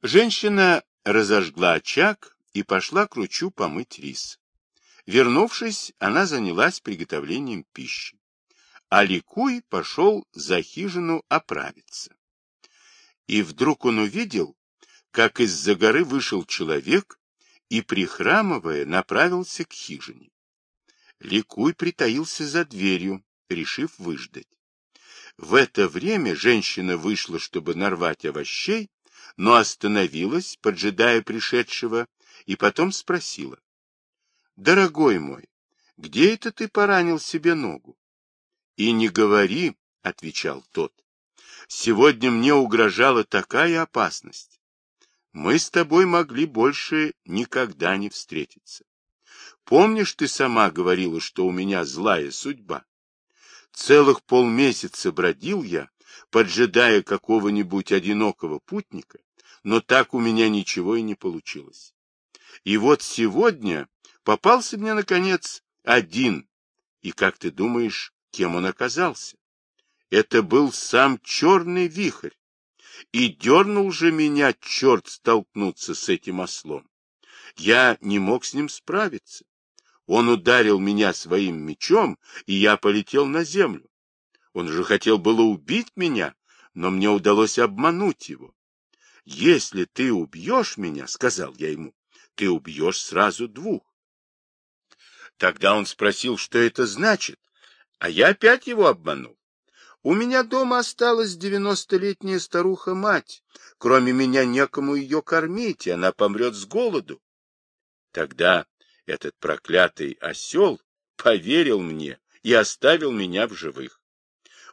Женщина разожгла очаг и пошла к ручью помыть рис. Вернувшись, она занялась приготовлением пищи. А Ликуй пошел за хижину оправиться. И вдруг он увидел, как из-за горы вышел человек и, прихрамывая, направился к хижине. Ликуй притаился за дверью, решив выждать. В это время женщина вышла, чтобы нарвать овощей, но остановилась, поджидая пришедшего, и потом спросила. — Дорогой мой, где это ты поранил себе ногу? — И не говори, — отвечал тот. — Сегодня мне угрожала такая опасность. Мы с тобой могли больше никогда не встретиться. Помнишь, ты сама говорила, что у меня злая судьба? Целых полмесяца бродил я, поджидая какого-нибудь одинокого путника, но так у меня ничего и не получилось. И вот сегодня попался мне, наконец, один. И как ты думаешь, кем он оказался? Это был сам черный вихрь. И дернул же меня черт столкнуться с этим ослом. Я не мог с ним справиться. Он ударил меня своим мечом, и я полетел на землю. Он же хотел было убить меня, но мне удалось обмануть его. «Если ты убьешь меня, — сказал я ему, — ты убьешь сразу двух». Тогда он спросил, что это значит, а я опять его обманул. У меня дома осталась девяностолетняя старуха-мать. Кроме меня некому ее кормить, и она помрет с голоду. Тогда этот проклятый осел поверил мне и оставил меня в живых.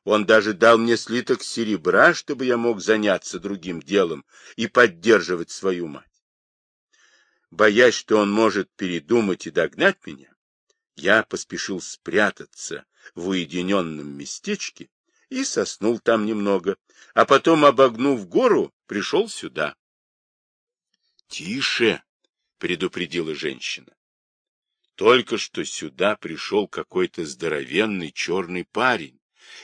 Он даже дал мне слиток серебра, чтобы я мог заняться другим делом и поддерживать свою мать. Боясь, что он может передумать и догнать меня, я поспешил спрятаться в уединенном местечке и соснул там немного, а потом, обогнув гору, пришел сюда. — Тише! — предупредила женщина. Только что сюда пришел какой-то здоровенный черный парень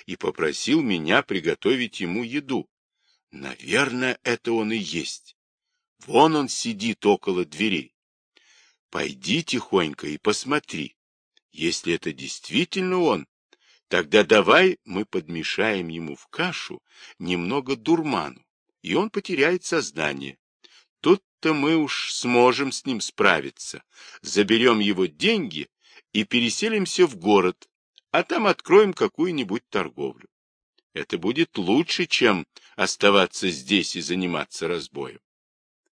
и попросил меня приготовить ему еду. Наверное, это он и есть. Вон он сидит около дверей. Пойди тихонько и посмотри. Если это действительно он, тогда давай мы подмешаем ему в кашу немного дурману, и он потеряет сознание. Тут-то мы уж сможем с ним справиться. Заберем его деньги и переселимся в город, а там откроем какую-нибудь торговлю. Это будет лучше, чем оставаться здесь и заниматься разбоем.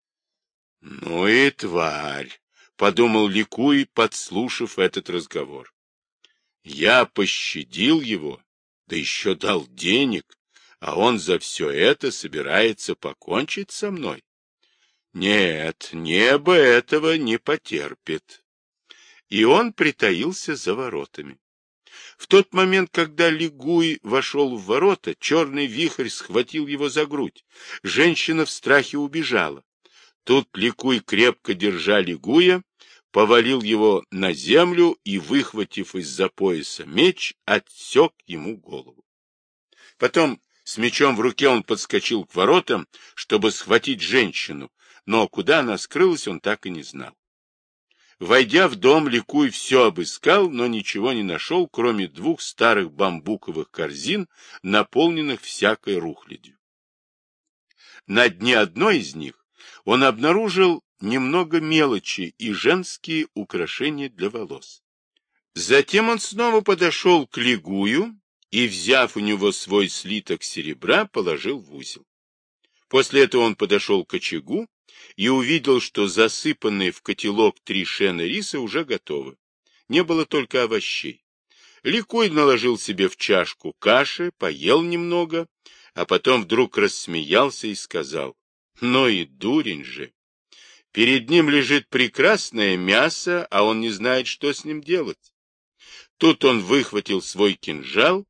— Ну и тварь! — подумал Ликуй, подслушав этот разговор. Я пощадил его, да еще дал денег, а он за все это собирается покончить со мной. Нет, небо этого не потерпит. И он притаился за воротами. В тот момент, когда Лигуй вошел в ворота, черный вихрь схватил его за грудь. Женщина в страхе убежала. Тут Ликуй, крепко держа Лигуя, повалил его на землю и, выхватив из-за пояса меч, отсек ему голову. Потом с мечом в руке он подскочил к воротам, чтобы схватить женщину, но куда она скрылась, он так и не знал. Войдя в дом, Ликуй все обыскал, но ничего не нашел, кроме двух старых бамбуковых корзин, наполненных всякой рухлядью. На дне одной из них он обнаружил немного мелочи и женские украшения для волос. Затем он снова подошел к Лигую и, взяв у него свой слиток серебра, положил в узел. После этого он подошел к очагу и увидел, что засыпанные в котелок три шена риса уже готовы. Не было только овощей. Ликуй наложил себе в чашку каши, поел немного, а потом вдруг рассмеялся и сказал, «Ну и дурень же! Перед ним лежит прекрасное мясо, а он не знает, что с ним делать». Тут он выхватил свой кинжал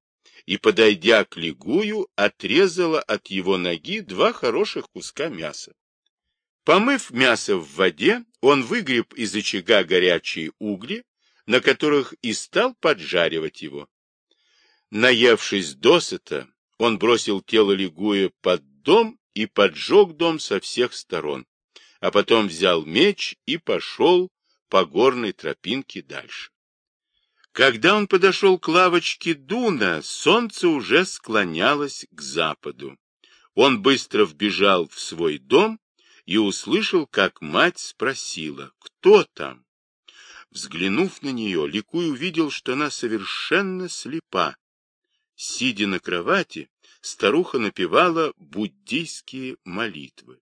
и, подойдя к Лигую, отрезала от его ноги два хороших куска мяса. Помыв мясо в воде, он выгреб из очага горячие угли, на которых и стал поджаривать его. Наевшись досыта, он бросил тело Лигуя под дом и поджег дом со всех сторон, а потом взял меч и пошел по горной тропинке дальше. Когда он подошел к лавочке Дуна, солнце уже склонялось к западу. Он быстро вбежал в свой дом и услышал, как мать спросила, кто там. Взглянув на нее, Ликуй увидел, что она совершенно слепа. Сидя на кровати, старуха напевала буддийские молитвы.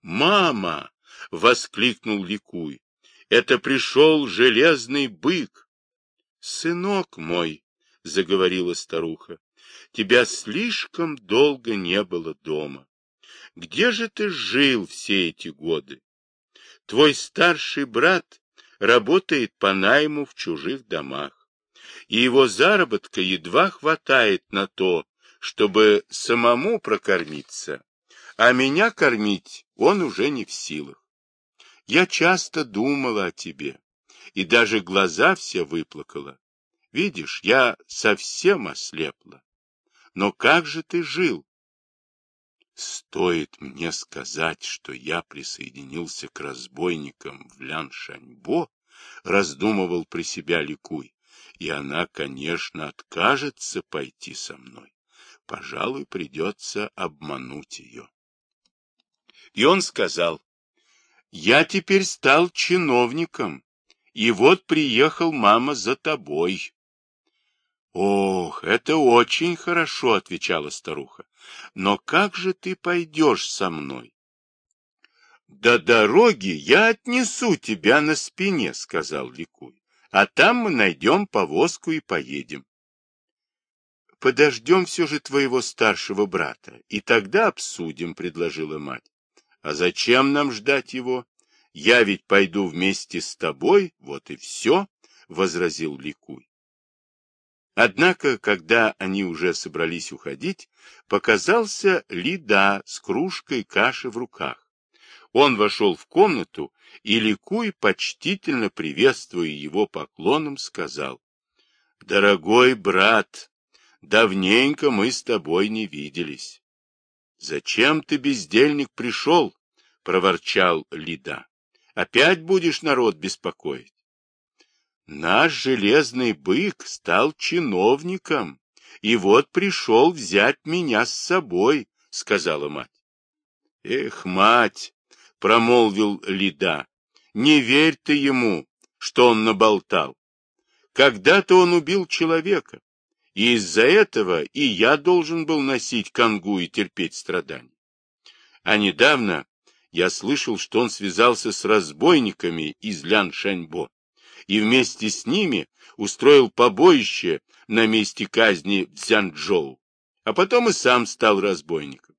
«Мама!» — воскликнул Ликуй. «Это пришел железный бык!» «Сынок мой!» — заговорила старуха. «Тебя слишком долго не было дома. Где же ты жил все эти годы? Твой старший брат работает по найму в чужих домах, и его заработка едва хватает на то, чтобы самому прокормиться, а меня кормить он уже не в силах. Я часто думала о тебе, и даже глаза все выплакала. Видишь, я совсем ослепла. Но как же ты жил? Стоит мне сказать, что я присоединился к разбойникам в Ляншаньбо, раздумывал при себя Ликуй, и она, конечно, откажется пойти со мной. Пожалуй, придется обмануть ее. И он сказал, я теперь стал чиновником, и вот приехал мама за тобой. Ох, это очень хорошо, отвечала старуха. Но как же ты пойдешь со мной? До дороги я отнесу тебя на спине, сказал Ликуй. А там мы найдем повозку и поедем. Подождем все же твоего старшего брата, и тогда обсудим, предложила мать. А зачем нам ждать его? Я ведь пойду вместе с тобой, вот и все, — возразил Ликуй. Однако, когда они уже собрались уходить, показался Лида с кружкой каши в руках. Он вошел в комнату, и Ликуй, почтительно приветствуя его поклоном, сказал, — Дорогой брат, давненько мы с тобой не виделись. Зачем ты, бездельник, пришел? — проворчал Лида. — Опять будешь народ беспокоить? Наш железный бык стал чиновником, и вот пришел взять меня с собой, — сказала мать. — Эх, мать, — промолвил Лида, — не верь ты ему, что он наболтал. Когда-то он убил человека, и из-за этого и я должен был носить конгу и терпеть страдания. А недавно я слышал, что он связался с разбойниками из Ляншаньбо и вместе с ними устроил побоище на месте казни в Цзянчжоу, а потом и сам стал разбойником.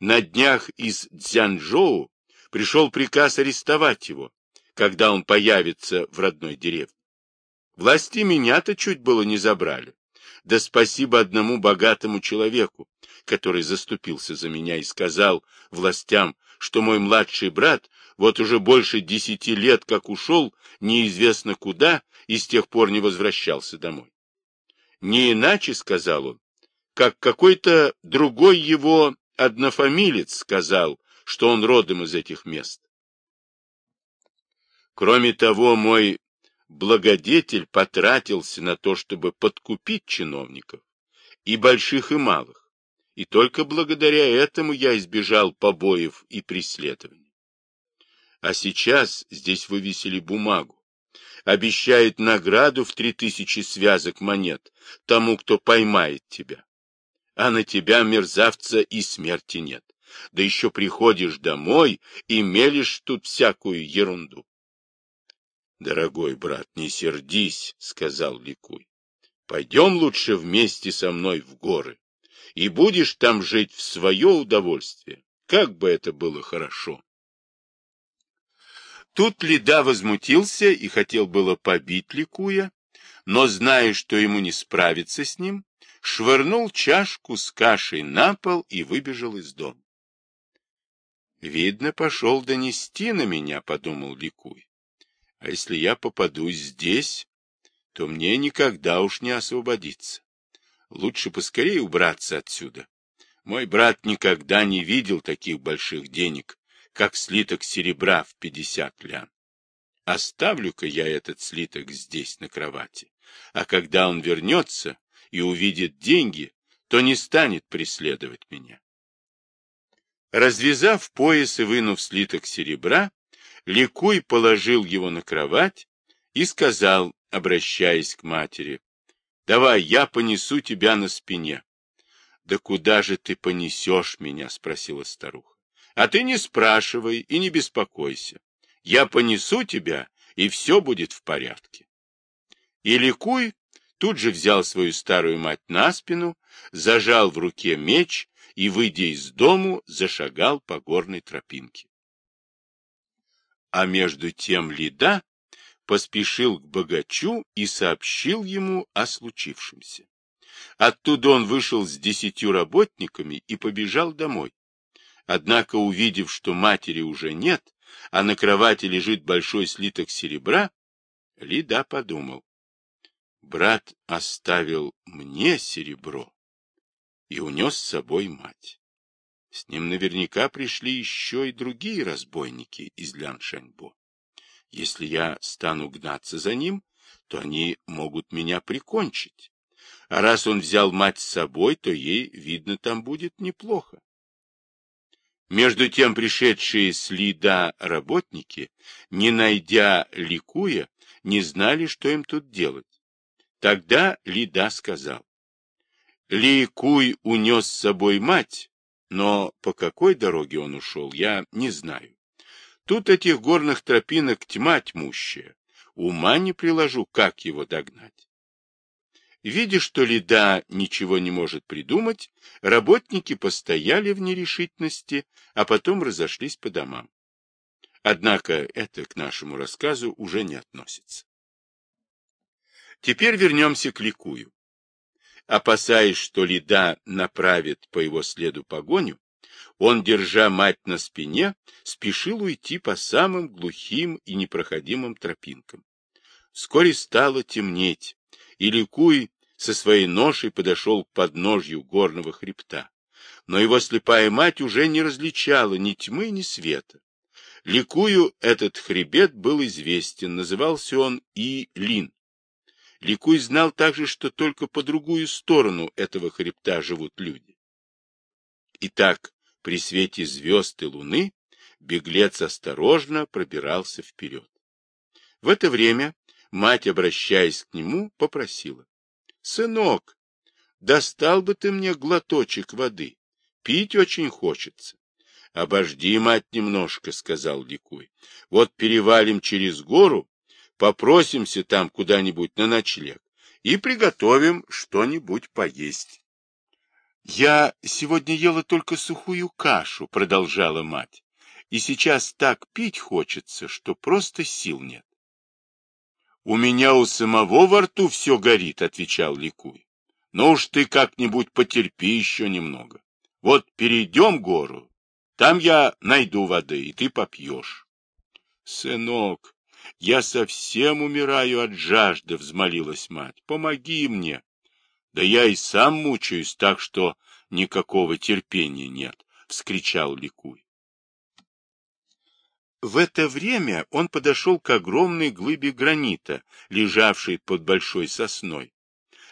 На днях из Цзянчжоу пришел приказ арестовать его, когда он появится в родной деревне. Власти меня-то чуть было не забрали, да спасибо одному богатому человеку, который заступился за меня и сказал властям, что мой младший брат вот уже больше десяти лет как ушел неизвестно куда и с тех пор не возвращался домой. Не иначе, сказал он, как какой-то другой его однофамилец сказал, что он родом из этих мест. Кроме того, мой благодетель потратился на то, чтобы подкупить чиновников, и больших, и малых, и только благодаря этому я избежал побоев и преследований. А сейчас здесь вывесили бумагу. Обещает награду в три тысячи связок монет тому, кто поймает тебя. А на тебя, мерзавца, и смерти нет. Да еще приходишь домой и мелешь тут всякую ерунду. Дорогой брат, не сердись, — сказал Ликуй. Пойдем лучше вместе со мной в горы, и будешь там жить в свое удовольствие. Как бы это было хорошо. Тут Лида возмутился и хотел было побить Ликуя, но, зная, что ему не справиться с ним, швырнул чашку с кашей на пол и выбежал из дома. «Видно, пошел донести на меня», — подумал Ликуй. А если я попадусь здесь, то мне никогда уж не освободиться. Лучше поскорее убраться отсюда. Мой брат никогда не видел таких больших денег, как слиток серебра в пятьдесят лян. Оставлю-ка я этот слиток здесь, на кровати, а когда он вернется и увидит деньги, то не станет преследовать меня. Развязав пояс и вынув слиток серебра, Ликуй положил его на кровать и сказал, обращаясь к матери, «Давай, я понесу тебя на спине». «Да куда же ты понесешь меня?» — спросила старуха. «А ты не спрашивай и не беспокойся. Я понесу тебя, и все будет в порядке». И Ликуй тут же взял свою старую мать на спину, зажал в руке меч и, выйдя из дому, зашагал по горной тропинке. А между тем Лида поспешил к богачу и сообщил ему о случившемся. Оттуда он вышел с десятью работниками и побежал домой. Однако, увидев, что матери уже нет, а на кровати лежит большой слиток серебра, Лида подумал, брат оставил мне серебро и унес с собой мать. С ним наверняка пришли еще и другие разбойники из Ляншаньбо. Если я стану гнаться за ним, то они могут меня прикончить. А раз он взял мать с собой, то ей, видно, там будет неплохо. Между тем пришедшие с Лида работники, не найдя Ликуя, не знали, что им тут делать. Тогда Лида сказал, Ликуй унес с собой мать, но по какой дороге он ушел, я не знаю. Тут этих горных тропинок тьма тьмущая. Ума не приложу, как его догнать. Видя, что Лида ничего не может придумать, работники постояли в нерешительности, а потом разошлись по домам. Однако это к нашему рассказу уже не относится. Теперь вернемся к Ликую. Опасаясь, что Лида направит по его следу погоню, он, держа мать на спине, спешил уйти по самым глухим и непроходимым тропинкам. Вскоре стало темнеть, и Ликуй со своей ношей подошел к подножью горного хребта. Но его слепая мать уже не различала ни тьмы, ни света. Ликую этот хребет был известен, назывался он И Лин. Ликуй знал также, что только по другую сторону этого хребта живут люди. Итак, при свете звезд и луны беглец осторожно пробирался вперед. В это время мать, обращаясь к нему, попросила. — Сынок, достал бы ты мне глоточек воды. Пить очень хочется. — Обожди, мать, немножко, — сказал Ликуй. — Вот перевалим через гору, попросимся там куда-нибудь на ночлег и приготовим что-нибудь поесть. — Я сегодня ела только сухую кашу, — продолжала мать, — и сейчас так пить хочется, что просто сил нет. — У меня у самого во рту все горит, — отвечал Ликуй. — Ну уж ты как-нибудь потерпи еще немного. Вот перейдем гору, там я найду воды, и ты попьешь. — Сынок, я совсем умираю от жажды, взмолилась мать. Помоги мне. Да я и сам мучаюсь, так что никакого терпения нет, вскричал Ликуй. В это время он подошел к огромной глыбе гранита, лежавшей под большой сосной.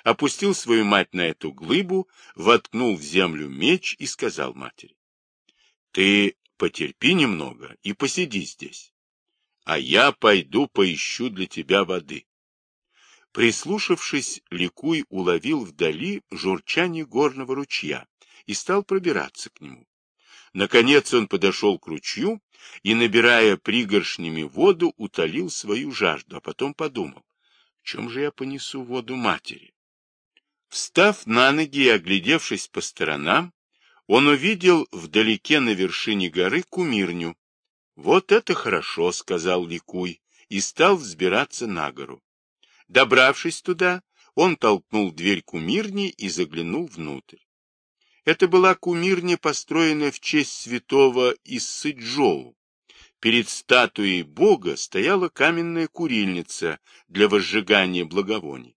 Опустил свою мать на эту глыбу, воткнул в землю меч и сказал матери. — Ты потерпи немного и посиди здесь а я пойду поищу для тебя воды. Прислушавшись, Ликуй уловил вдали журчание горного ручья и стал пробираться к нему. Наконец он подошел к ручью и, набирая пригоршнями воду, утолил свою жажду, а потом подумал, в чем же я понесу воду матери? Встав на ноги и оглядевшись по сторонам, он увидел вдалеке на вершине горы кумирню, «Вот это хорошо», — сказал Ликуй, и стал взбираться на гору. Добравшись туда, он толкнул дверь кумирни и заглянул внутрь. Это была кумирня, построенная в честь святого Иссыджоу. Перед статуей бога стояла каменная курильница для возжигания благовоний.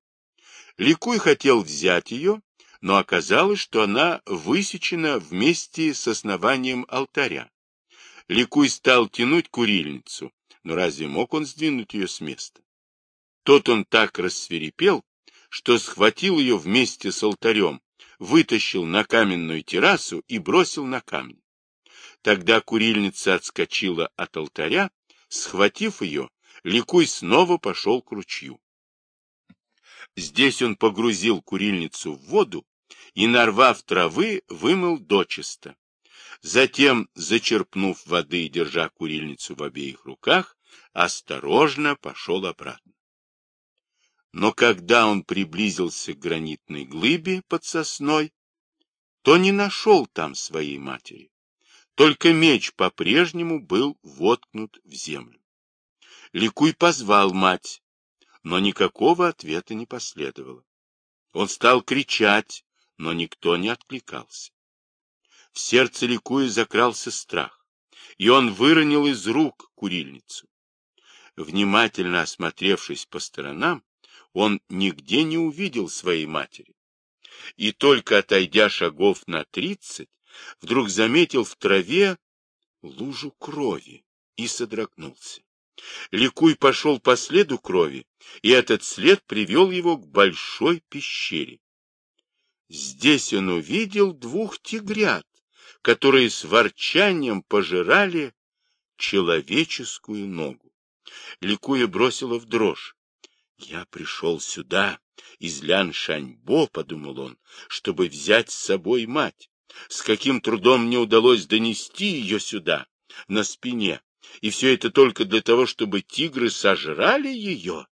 Ликуй хотел взять ее, но оказалось, что она высечена вместе с основанием алтаря. Ликуй стал тянуть курильницу, но разве мог он сдвинуть ее с места? Тот он так рассверепел, что схватил ее вместе с алтарем, вытащил на каменную террасу и бросил на камни. Тогда курильница отскочила от алтаря, схватив ее, Ликуй снова пошел к ручью. Здесь он погрузил курильницу в воду и, нарвав травы, вымыл дочисто. Затем, зачерпнув воды и держа курильницу в обеих руках, осторожно пошел обратно. Но когда он приблизился к гранитной глыбе под сосной, то не нашел там своей матери. Только меч по-прежнему был воткнут в землю. Ликуй позвал мать, но никакого ответа не последовало. Он стал кричать, но никто не откликался. В сердце Ликуя закрался страх, и он выронил из рук курильницу. Внимательно осмотревшись по сторонам, он нигде не увидел своей матери. И только отойдя шагов на тридцать, вдруг заметил в траве лужу крови и содрогнулся. Ликуй пошел по следу крови, и этот след привел его к большой пещере. Здесь он увидел двух тигрят, которые с ворчанием пожирали человеческую ногу. Ликуя бросила в дрожь. «Я пришел сюда, из Лян-Шаньбо», — подумал он, — «чтобы взять с собой мать. С каким трудом мне удалось донести ее сюда, на спине, и все это только для того, чтобы тигры сожрали ее.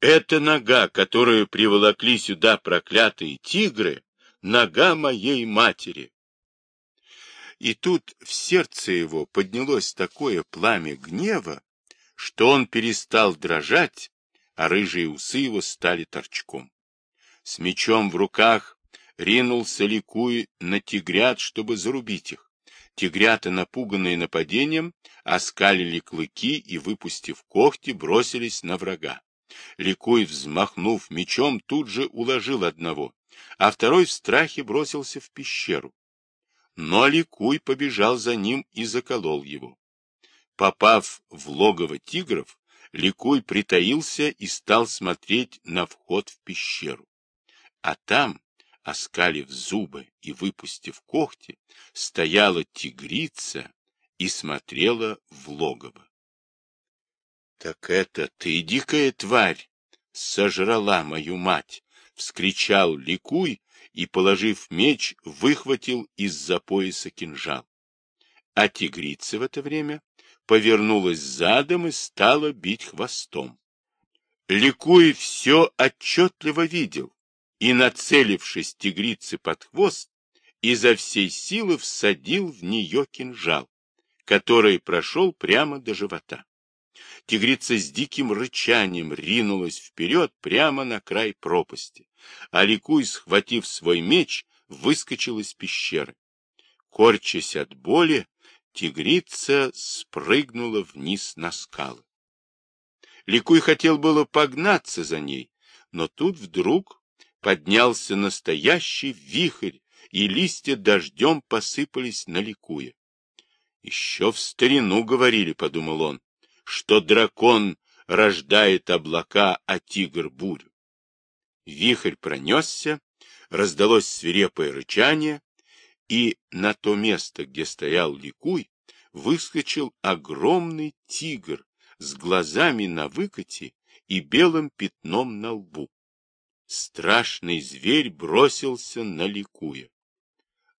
Эта нога, которую приволокли сюда проклятые тигры, нога моей матери. И тут в сердце его поднялось такое пламя гнева, что он перестал дрожать, а рыжие усы его стали торчком. С мечом в руках ринулся ликуя на тигрят, чтобы зарубить их. Тигрята, напуганные нападением, оскалили клыки и, выпустив когти, бросились на врага. Ликуй, взмахнув мечом, тут же уложил одного, а второй в страхе бросился в пещеру. Но Ликуй побежал за ним и заколол его. Попав в логово тигров, Ликуй притаился и стал смотреть на вход в пещеру. А там, оскалив зубы и выпустив когти, стояла тигрица и смотрела в логово. — Так это ты, дикая тварь, сожрала мою мать! — вскричал Ликуй и, положив меч, выхватил из-за пояса кинжал. А тигрица в это время повернулась задом и стала бить хвостом. Ликуй все отчетливо видел, и, нацелившись тигрице под хвост, изо всей силы всадил в нее кинжал, который прошел прямо до живота. Тигрица с диким рычанием ринулась вперед прямо на край пропасти, а Ликуй, схватив свой меч, выскочил из пещеры. Корчась от боли, тигрица спрыгнула вниз на скалы. Ликуй хотел было погнаться за ней, но тут вдруг поднялся настоящий вихрь, и листья дождем посыпались на ликуя. Еще в старину говорили, — подумал он, — что дракон рождает облака, а тигр — бурю. Вихрь пронесся, раздалось свирепое рычание, и на то место, где стоял ликуй, выскочил огромный тигр с глазами на выкате и белым пятном на лбу страшный зверь бросился на ликуя.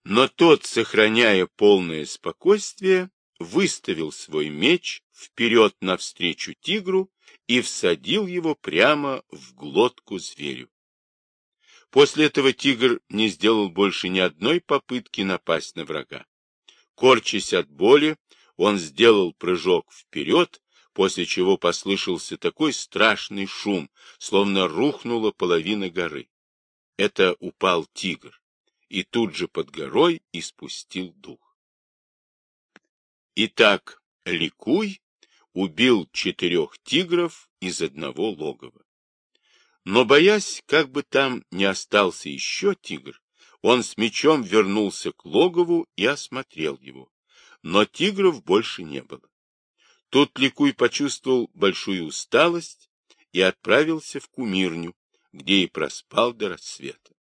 Но тот, сохраняя полное спокойствие, выставил свой меч вперед навстречу тигру и всадил его прямо в глотку зверю. После этого тигр не сделал больше ни одной попытки напасть на врага. Корчась от боли, он сделал прыжок вперед после чего послышался такой страшный шум, словно рухнула половина горы. Это упал тигр, и тут же под горой испустил дух. Итак, Ликуй убил четырех тигров из одного логова. Но, боясь, как бы там не остался еще тигр, Он с мечом вернулся к логову и осмотрел его. Но тигров больше не было. Тут Ликуй почувствовал большую усталость и отправился в кумирню, где и проспал до рассвета.